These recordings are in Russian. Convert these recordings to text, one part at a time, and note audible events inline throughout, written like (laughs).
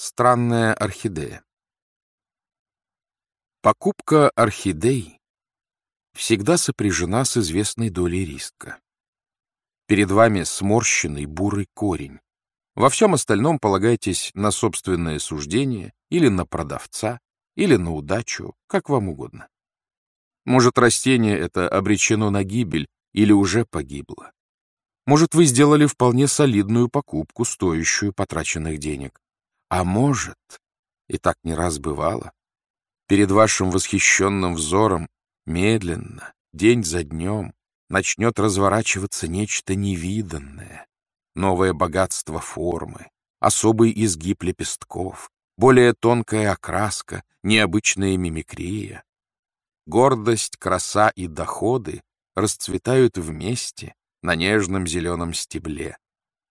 Странная орхидея Покупка орхидей всегда сопряжена с известной долей риска. Перед вами сморщенный бурый корень. Во всем остальном полагайтесь на собственное суждение или на продавца, или на удачу, как вам угодно. Может, растение это обречено на гибель или уже погибло. Может, вы сделали вполне солидную покупку, стоящую потраченных денег. А может, и так не раз бывало, перед вашим восхищенным взором медленно, день за днем, начнет разворачиваться нечто невиданное, новое богатство формы, особый изгиб лепестков, более тонкая окраска, необычная мимикрия. Гордость, краса и доходы расцветают вместе на нежном зеленом стебле.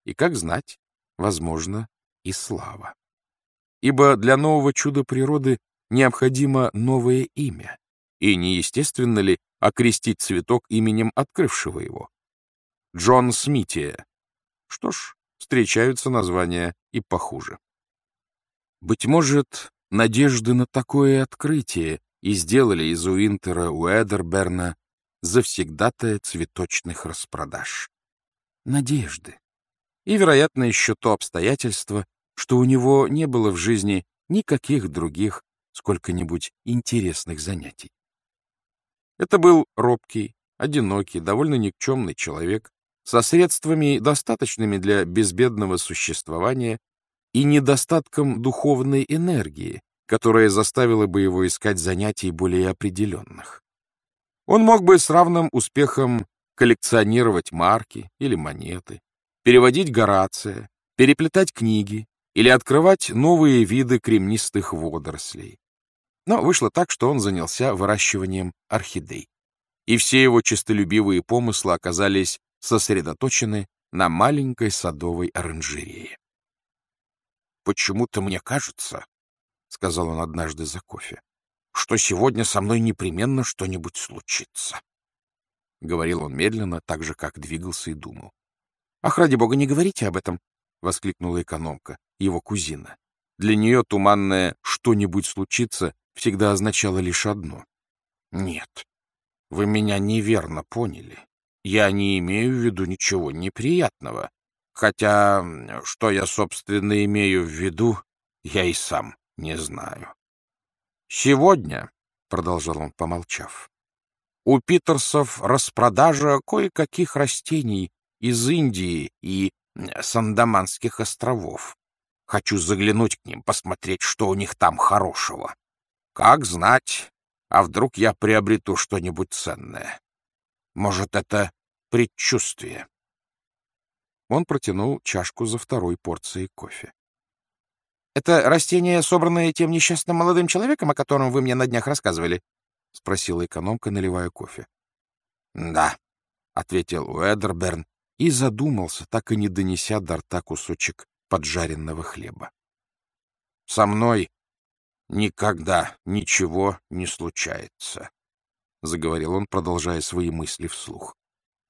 И, как знать, возможно, и слава ибо для нового чуда природы необходимо новое имя, и неестественно ли окрестить цветок именем открывшего его? Джон Смития. Что ж, встречаются названия и похуже. Быть может, надежды на такое открытие и сделали из Уинтера Уэдерберна завсегдатая цветочных распродаж. Надежды. И, вероятно, еще то обстоятельство, что у него не было в жизни никаких других сколько-нибудь интересных занятий. Это был робкий, одинокий, довольно никчемный человек со средствами, достаточными для безбедного существования и недостатком духовной энергии, которая заставила бы его искать занятий более определенных. Он мог бы с равным успехом коллекционировать марки или монеты, переводить Горация, переплетать книги, или открывать новые виды кремнистых водорослей. Но вышло так, что он занялся выращиванием орхидей. И все его честолюбивые помыслы оказались сосредоточены на маленькой садовой оранжерее. «Почему-то мне кажется, — сказал он однажды за кофе, — что сегодня со мной непременно что-нибудь случится. Говорил он медленно, так же, как двигался и думал. — Ах, ради бога, не говорите об этом! — воскликнула экономка его кузина. Для нее туманное «что-нибудь случится» всегда означало лишь одно. «Нет, вы меня неверно поняли. Я не имею в виду ничего неприятного. Хотя, что я, собственно, имею в виду, я и сам не знаю. Сегодня, — продолжал он, помолчав, — у Питерсов распродажа кое-каких растений из Индии и Сандаманских островов. Хочу заглянуть к ним, посмотреть, что у них там хорошего. Как знать, а вдруг я приобрету что-нибудь ценное? Может, это предчувствие? Он протянул чашку за второй порцией кофе. — Это растение, собранное тем несчастным молодым человеком, о котором вы мне на днях рассказывали? — спросила экономка, наливая кофе. — Да, — ответил Уэдерберн и задумался, так и не донеся до рта кусочек поджаренного хлеба. «Со мной никогда ничего не случается», — заговорил он, продолжая свои мысли вслух.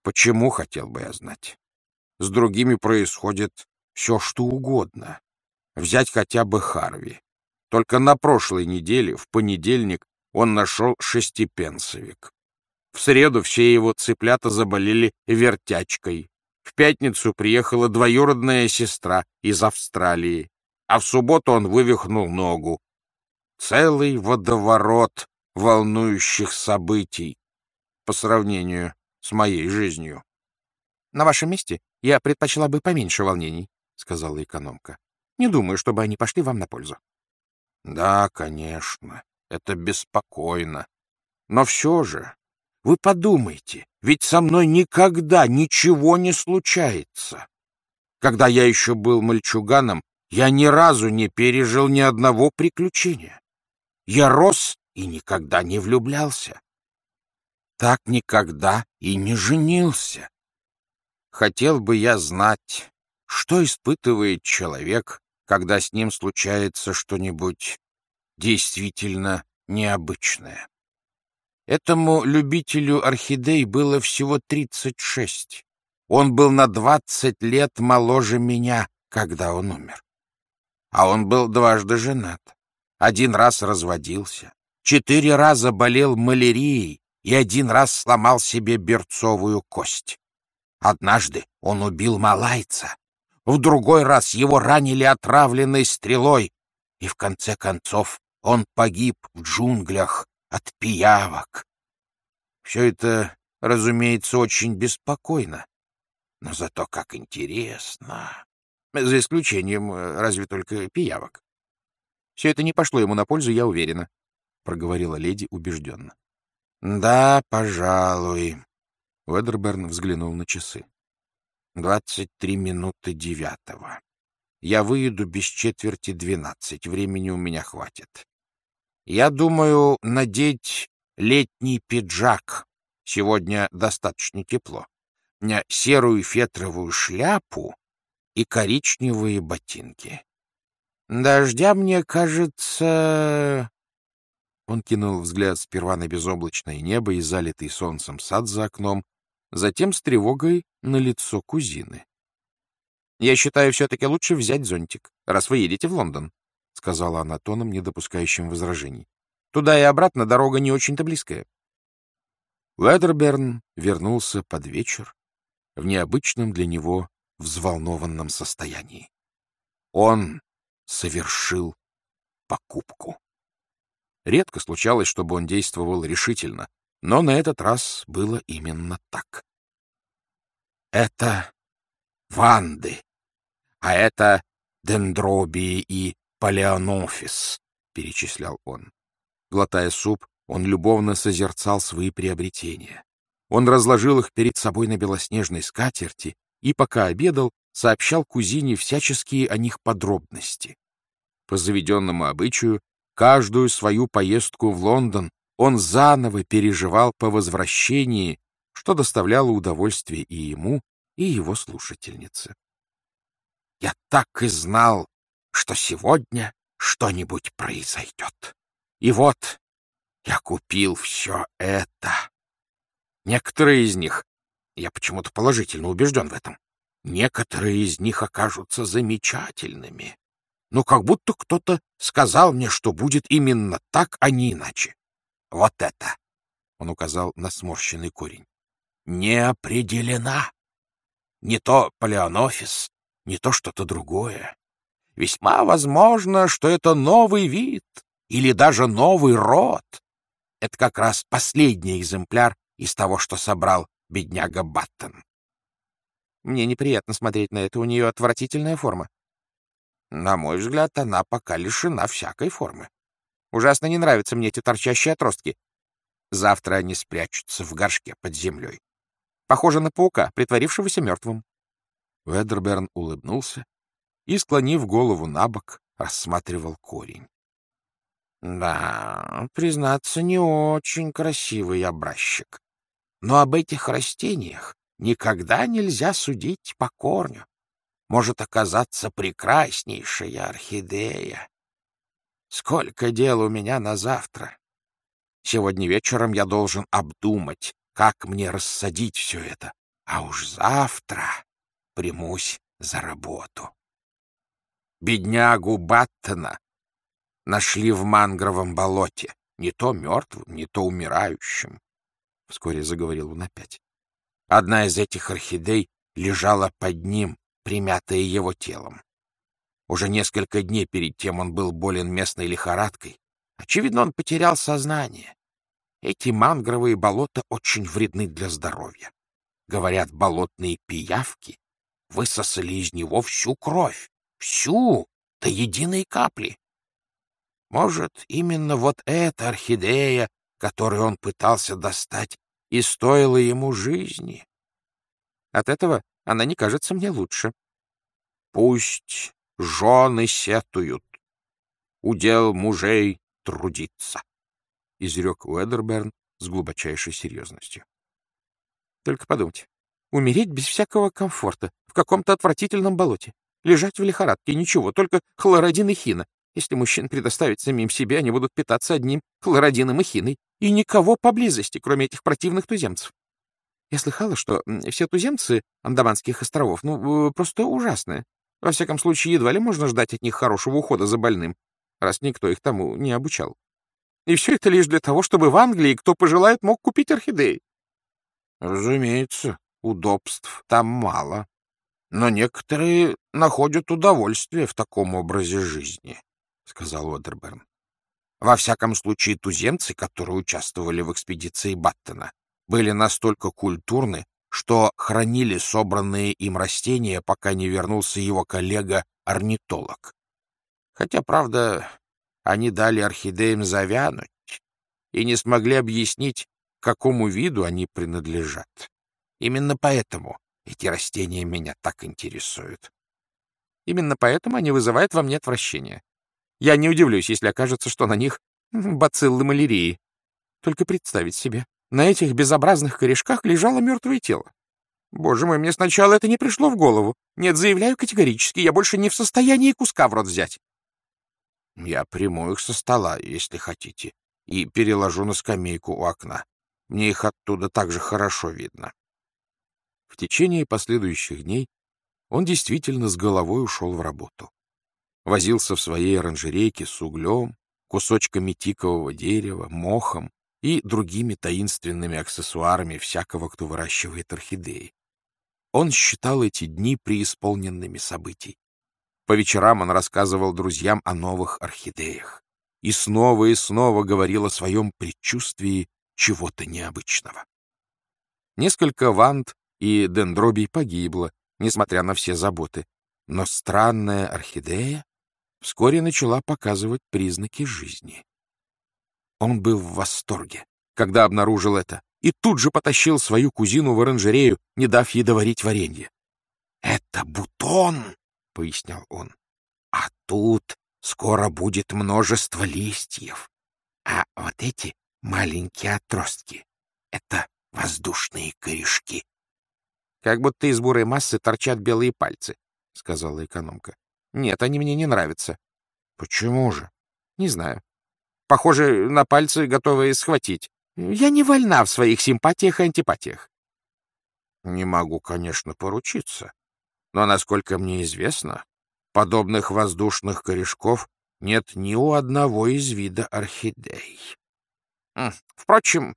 «Почему, хотел бы я знать? С другими происходит все, что угодно. Взять хотя бы Харви. Только на прошлой неделе, в понедельник, он нашел шестипенсовик. В среду все его цыплята заболели вертячкой. В пятницу приехала двоюродная сестра из Австралии, а в субботу он вывихнул ногу. Целый водоворот волнующих событий по сравнению с моей жизнью. — На вашем месте я предпочла бы поменьше волнений, — сказала экономка. — Не думаю, чтобы они пошли вам на пользу. — Да, конечно, это беспокойно. Но все же вы подумайте, ведь со мной никогда ничего не случается. Когда я еще был мальчуганом, я ни разу не пережил ни одного приключения. Я рос и никогда не влюблялся. Так никогда и не женился. Хотел бы я знать, что испытывает человек, когда с ним случается что-нибудь действительно необычное. Этому любителю орхидей было всего 36. Он был на 20 лет моложе меня, когда он умер. А он был дважды женат. Один раз разводился, четыре раза болел малярией и один раз сломал себе берцовую кость. Однажды он убил малайца, в другой раз его ранили отравленной стрелой, и в конце концов он погиб в джунглях от пиявок. Все это, разумеется, очень беспокойно, но зато как интересно. За исключением э, разве только пиявок. Все это не пошло ему на пользу, я уверена, — проговорила леди убежденно. — Да, пожалуй. Уэдерберн взглянул на часы. — Двадцать три минуты девятого. Я выеду без четверти двенадцать. Времени у меня хватит. Я думаю надеть летний пиджак. Сегодня достаточно тепло. Серую фетровую шляпу и коричневые ботинки. Дождя, мне кажется... Он кинул взгляд сперва на безоблачное небо и залитый солнцем сад за окном, затем с тревогой на лицо кузины. — Я считаю, все-таки лучше взять зонтик, раз вы едете в Лондон, — сказала она тоном, не допускающим возражений. — Туда и обратно дорога не очень-то близкая. Уэдерберн вернулся под вечер в необычном для него взволнованном состоянии. Он совершил покупку. Редко случалось, чтобы он действовал решительно, но на этот раз было именно так. Это ванды, а это дендробии и палеонофис, — перечислял он. Глотая суп, он любовно созерцал свои приобретения. Он разложил их перед собой на белоснежной скатерти и, пока обедал, сообщал кузине всяческие о них подробности. По заведенному обычаю, каждую свою поездку в Лондон он заново переживал по возвращении, что доставляло удовольствие и ему, и его слушательнице. «Я так и знал, что сегодня что-нибудь произойдет. И вот я купил все это. Некоторые из них, я почему-то положительно убежден в этом, некоторые из них окажутся замечательными. Ну, как будто кто-то сказал мне, что будет именно так, а не иначе. Вот это, — он указал на сморщенный корень, — не определена. Не то палеонофис, не то что-то другое. Весьма возможно, что это новый вид или даже новый род. Это как раз последний экземпляр из того, что собрал бедняга Баттон. Мне неприятно смотреть на это, у нее отвратительная форма. На мой взгляд, она пока лишена всякой формы. Ужасно не нравятся мне эти торчащие отростки. Завтра они спрячутся в горшке под землей. Похоже на паука, притворившегося мертвым. Ведерберн улыбнулся и, склонив голову на бок, рассматривал корень. Да, признаться, не очень красивый образчик. Но об этих растениях никогда нельзя судить по корню. Может оказаться прекраснейшая орхидея. Сколько дел у меня на завтра. Сегодня вечером я должен обдумать, как мне рассадить все это, а уж завтра примусь за работу. Беднягу Баттона нашли в мангровом болоте, не то мертвым, не то умирающим. Вскоре заговорил он опять. Одна из этих орхидей лежала под ним, примятая его телом. Уже несколько дней перед тем он был болен местной лихорадкой. Очевидно, он потерял сознание. Эти мангровые болота очень вредны для здоровья. Говорят, болотные пиявки высосали из него всю кровь. Всю, до единой капли. Может, именно вот эта орхидея, которую он пытался достать, и стоила ему жизни. От этого она не кажется мне лучше. Пусть жены сетуют, удел мужей трудиться, — изрек Уэдерберн с глубочайшей серьезностью. Только подумайте, умереть без всякого комфорта в каком-то отвратительном болоте, лежать в лихорадке, ничего, только хлородин и хина, если мужчин предоставить самим себе, они будут питаться одним хлородином и хиной, и никого поблизости, кроме этих противных туземцев. Я слыхала, что все туземцы Андаманских островов, ну, э, просто ужасные. Во всяком случае, едва ли можно ждать от них хорошего ухода за больным, раз никто их тому не обучал. И все это лишь для того, чтобы в Англии, кто пожелает, мог купить орхидеи. Разумеется, удобств там мало. Но некоторые находят удовольствие в таком образе жизни, — сказал Уодерберн. Во всяком случае, туземцы, которые участвовали в экспедиции Баттона, были настолько культурны, что хранили собранные им растения, пока не вернулся его коллега-орнитолог. Хотя, правда, они дали орхидеям завянуть и не смогли объяснить, к какому виду они принадлежат. Именно поэтому эти растения меня так интересуют. Именно поэтому они вызывают во мне отвращение. Я не удивлюсь, если окажется, что на них (laughs) бациллы малярии. Только представить себе, на этих безобразных корешках лежало мертвое тело. Боже мой, мне сначала это не пришло в голову. Нет, заявляю категорически, я больше не в состоянии куска в рот взять. Я приму их со стола, если хотите, и переложу на скамейку у окна. Мне их оттуда так же хорошо видно. В течение последующих дней он действительно с головой ушел в работу. Возился в своей оранжерейке с углем, кусочками тикового дерева, мохом и другими таинственными аксессуарами всякого, кто выращивает орхидеи. Он считал эти дни преисполненными событий. По вечерам он рассказывал друзьям о новых орхидеях и снова и снова говорил о своем предчувствии чего-то необычного. Несколько вант и дендробий погибло, несмотря на все заботы, но странная орхидея вскоре начала показывать признаки жизни. Он был в восторге, когда обнаружил это, и тут же потащил свою кузину в оранжерею, не дав ей доварить варенье. — Это бутон, — пояснял он, — а тут скоро будет множество листьев. А вот эти маленькие отростки — это воздушные корешки. — Как будто из бурой массы торчат белые пальцы, — сказала экономка. — Нет, они мне не нравятся. — Почему же? — Не знаю. Похоже на пальцы, готовые схватить. Я не вольна в своих симпатиях и антипатиях. Не могу, конечно, поручиться, но, насколько мне известно, подобных воздушных корешков нет ни у одного из вида орхидей. Впрочем,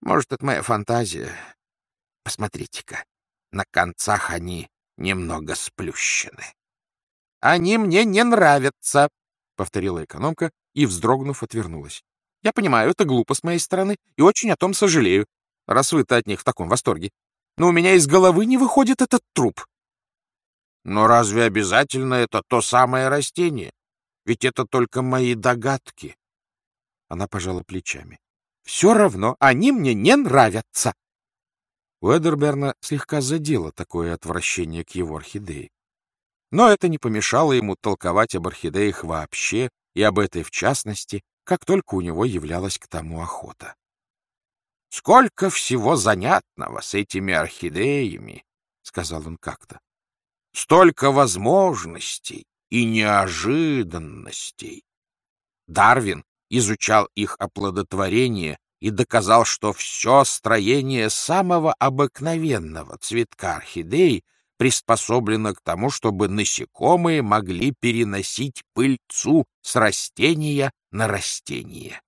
может, это моя фантазия. Посмотрите-ка, на концах они немного сплющены. — Они мне не нравятся, — повторила экономка и, вздрогнув, отвернулась. «Я понимаю, это глупо с моей стороны, и очень о том сожалею, раз вы-то от них в таком восторге. Но у меня из головы не выходит этот труп». «Но разве обязательно это то самое растение? Ведь это только мои догадки». Она пожала плечами. «Все равно они мне не нравятся». Уэдерберна слегка задело такое отвращение к его орхидее. Но это не помешало ему толковать об орхидеях вообще и об этой в частности, как только у него являлась к тому охота. «Сколько всего занятного с этими орхидеями!» — сказал он как-то. «Столько возможностей и неожиданностей!» Дарвин изучал их оплодотворение и доказал, что все строение самого обыкновенного цветка орхидей — приспособлена к тому, чтобы насекомые могли переносить пыльцу с растения на растение.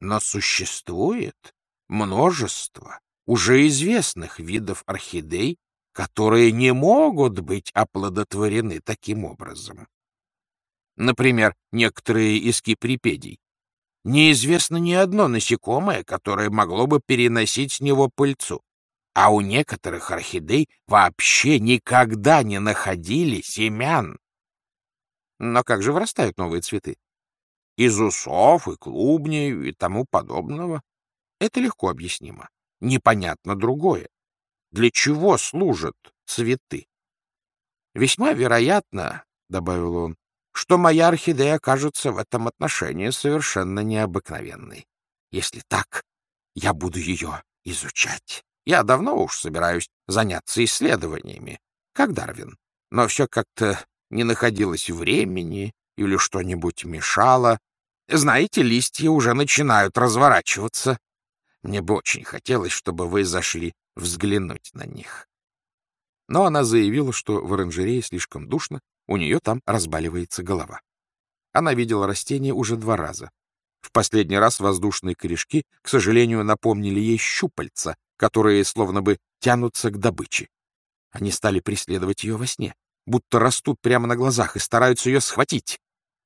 Но существует множество уже известных видов орхидей, которые не могут быть оплодотворены таким образом. Например, некоторые из киприпедий. Неизвестно ни одно насекомое, которое могло бы переносить с него пыльцу а у некоторых орхидей вообще никогда не находили семян. Но как же вырастают новые цветы? Из усов и клубней и тому подобного. Это легко объяснимо. Непонятно другое. Для чего служат цветы? Весьма вероятно, — добавил он, — что моя орхидея окажется в этом отношении совершенно необыкновенной. Если так, я буду ее изучать. Я давно уж собираюсь заняться исследованиями, как Дарвин, но все как-то не находилось времени или что-нибудь мешало. Знаете, листья уже начинают разворачиваться. Мне бы очень хотелось, чтобы вы зашли взглянуть на них. Но она заявила, что в оранжерее слишком душно, у нее там разбаливается голова. Она видела растение уже два раза. В последний раз воздушные корешки, к сожалению, напомнили ей щупальца, которые словно бы тянутся к добыче. Они стали преследовать ее во сне, будто растут прямо на глазах и стараются ее схватить.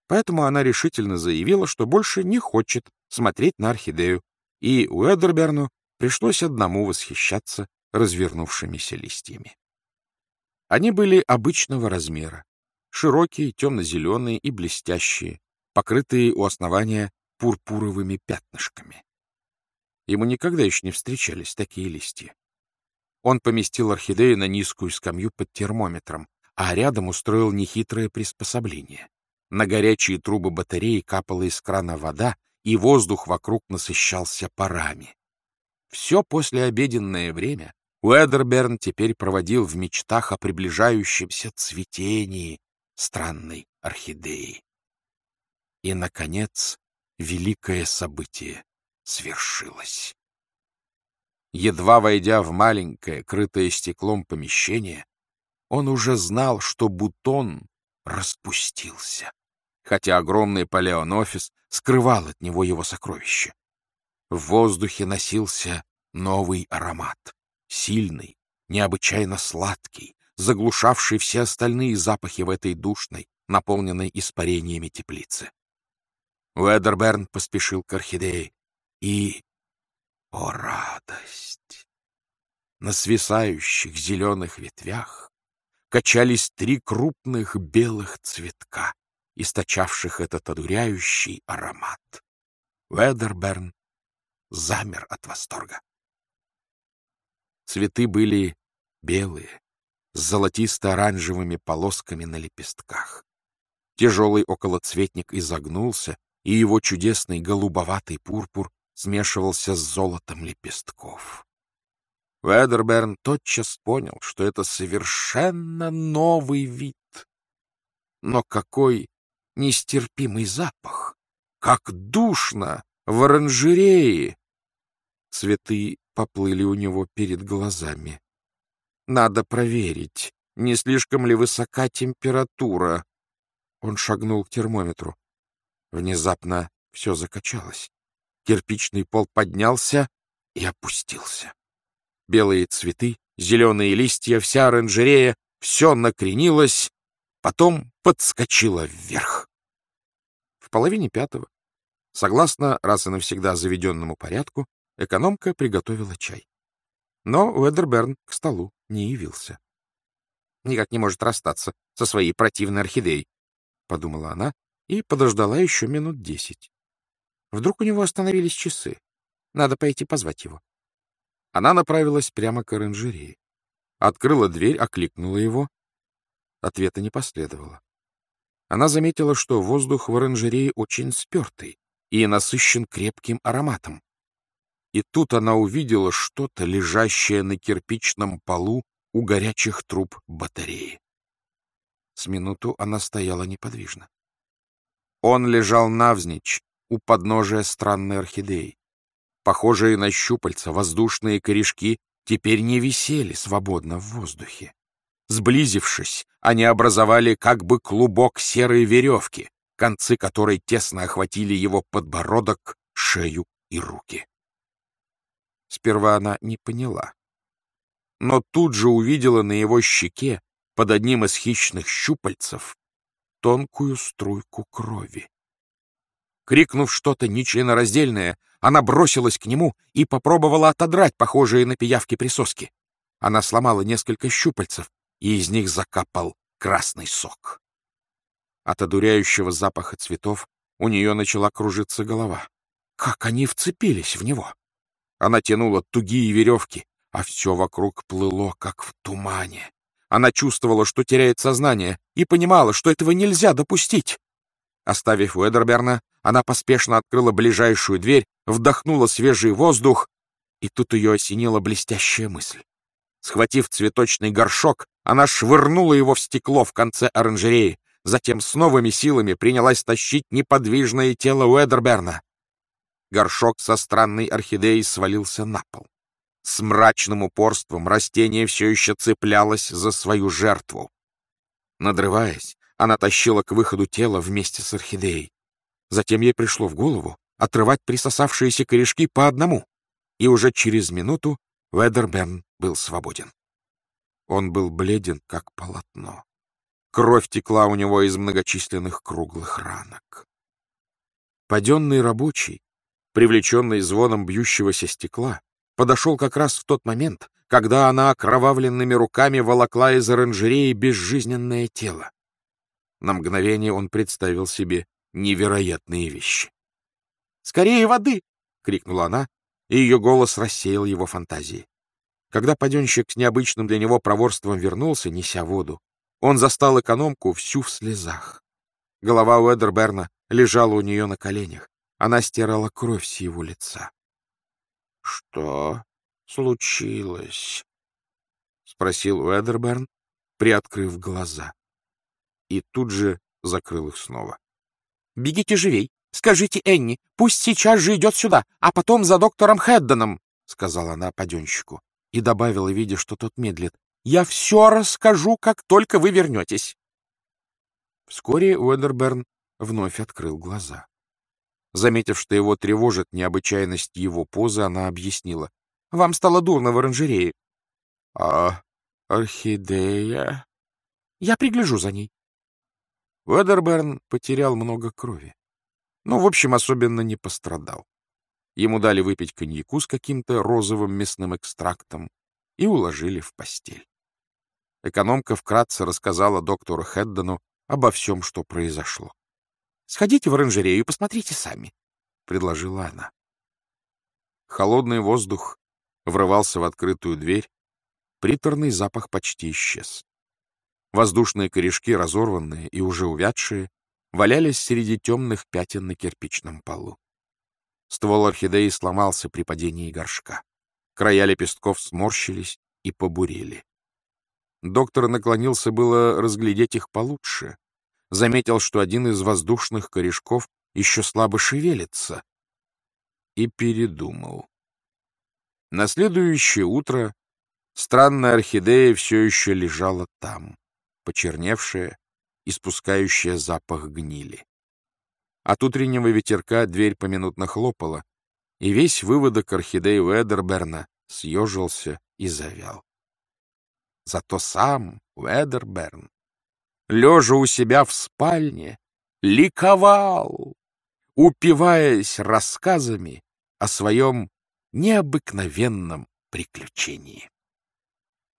Поэтому она решительно заявила, что больше не хочет смотреть на орхидею, и Уэдерберну пришлось одному восхищаться развернувшимися листьями. Они были обычного размера, широкие, темно-зеленые и блестящие, покрытые у основания пурпуровыми пятнышками. Ему никогда еще не встречались такие листья. Он поместил орхидею на низкую скамью под термометром, а рядом устроил нехитрое приспособление. На горячие трубы батареи капала из крана вода, и воздух вокруг насыщался парами. Все послеобеденное время Уэдерберн теперь проводил в мечтах о приближающемся цветении странной орхидеи. И, наконец, великое событие свершилось. Едва войдя в маленькое, крытое стеклом помещение, он уже знал, что бутон распустился, хотя огромный палеонофис скрывал от него его сокровище. В воздухе носился новый аромат, сильный, необычайно сладкий, заглушавший все остальные запахи в этой душной, наполненной испарениями теплице. Уэдерберн поспешил к орхидее, и... О, радость! На свисающих зеленых ветвях качались три крупных белых цветка, источавших этот одуряющий аромат. Уэдерберн замер от восторга. Цветы были белые, с золотисто-оранжевыми полосками на лепестках. Тяжелый околоцветник изогнулся, и его чудесный голубоватый пурпур смешивался с золотом лепестков. Ведерберн тотчас понял, что это совершенно новый вид. Но какой нестерпимый запах! Как душно в оранжерее! Цветы поплыли у него перед глазами. Надо проверить, не слишком ли высока температура. Он шагнул к термометру. Внезапно все закачалось. Кирпичный пол поднялся и опустился. Белые цветы, зеленые листья, вся оранжерея — все накренилось, потом подскочило вверх. В половине пятого, согласно раз и навсегда заведенному порядку, экономка приготовила чай. Но Уэдерберн к столу не явился. Никак не может расстаться со своей противной орхидеей, — подумала она и подождала еще минут десять. Вдруг у него остановились часы. Надо пойти позвать его. Она направилась прямо к оранжерее. Открыла дверь, окликнула его. Ответа не последовало. Она заметила, что воздух в оранжерее очень спертый и насыщен крепким ароматом. И тут она увидела что-то, лежащее на кирпичном полу у горячих труб батареи. С минуту она стояла неподвижно. Он лежал навзничь у подножия странной орхидеи. Похожие на щупальца воздушные корешки теперь не висели свободно в воздухе. Сблизившись, они образовали как бы клубок серой веревки, концы которой тесно охватили его подбородок, шею и руки. Сперва она не поняла. Но тут же увидела на его щеке, под одним из хищных щупальцев, тонкую струйку крови. Крикнув что-то нечленораздельное, она бросилась к нему и попробовала отодрать похожие на пиявки присоски. Она сломала несколько щупальцев, и из них закапал красный сок. От одуряющего запаха цветов у нее начала кружиться голова. Как они вцепились в него! Она тянула тугие веревки, а все вокруг плыло, как в тумане. Она чувствовала, что теряет сознание, и понимала, что этого нельзя допустить. Оставив Уэдерберна, она поспешно открыла ближайшую дверь, вдохнула свежий воздух, и тут ее осенила блестящая мысль. Схватив цветочный горшок, она швырнула его в стекло в конце оранжереи, затем с новыми силами принялась тащить неподвижное тело Уэдерберна. Горшок со странной орхидеей свалился на пол. С мрачным упорством растение все еще цеплялось за свою жертву. Надрываясь, она тащила к выходу тело вместе с орхидеей. Затем ей пришло в голову отрывать присосавшиеся корешки по одному, и уже через минуту Ведерберн был свободен. Он был бледен, как полотно. Кровь текла у него из многочисленных круглых ранок. Паденный рабочий, привлеченный звоном бьющегося стекла, подошел как раз в тот момент, когда она окровавленными руками волокла из оранжереи безжизненное тело. На мгновение он представил себе невероятные вещи. «Скорее воды!» — крикнула она, и ее голос рассеял его фантазии. Когда паденщик с необычным для него проворством вернулся, неся воду, он застал экономку всю в слезах. Голова Уэдерберна лежала у нее на коленях. Она стирала кровь с его лица. — Что случилось? — спросил Уэдерберн, приоткрыв глаза. И тут же закрыл их снова. — Бегите живей! Скажите Энни, пусть сейчас же идет сюда, а потом за доктором Хедденом, — сказала она паденщику и добавила, видя, что тот медлит. — Я все расскажу, как только вы вернетесь. Вскоре Уэдерберн вновь открыл глаза. Заметив, что его тревожит необычайность его позы, она объяснила. — Вам стало дурно в оранжерее. — А орхидея? — Я пригляжу за ней. Уэдерберн потерял много крови. Но, в общем, особенно не пострадал. Ему дали выпить коньяку с каким-то розовым мясным экстрактом и уложили в постель. Экономка вкратце рассказала доктору Хеддену обо всем, что произошло. — Сходите в оранжерею и посмотрите сами, — предложила она. Холодный воздух врывался в открытую дверь, приторный запах почти исчез. Воздушные корешки, разорванные и уже увядшие, валялись среди темных пятен на кирпичном полу. Ствол орхидеи сломался при падении горшка. Края лепестков сморщились и побурели. Доктор наклонился было разглядеть их получше. Заметил, что один из воздушных корешков еще слабо шевелится. И передумал. На следующее утро странная орхидея все еще лежала там, почерневшая, испускающая запах гнили. От утреннего ветерка дверь поминутно хлопала, и весь выводок орхидеи Уэдерберна съежился и завял. Зато сам Уэдерберн, лежа у себя в спальне, ликовал, упиваясь рассказами о своем необыкновенном приключении.